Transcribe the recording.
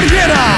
bariera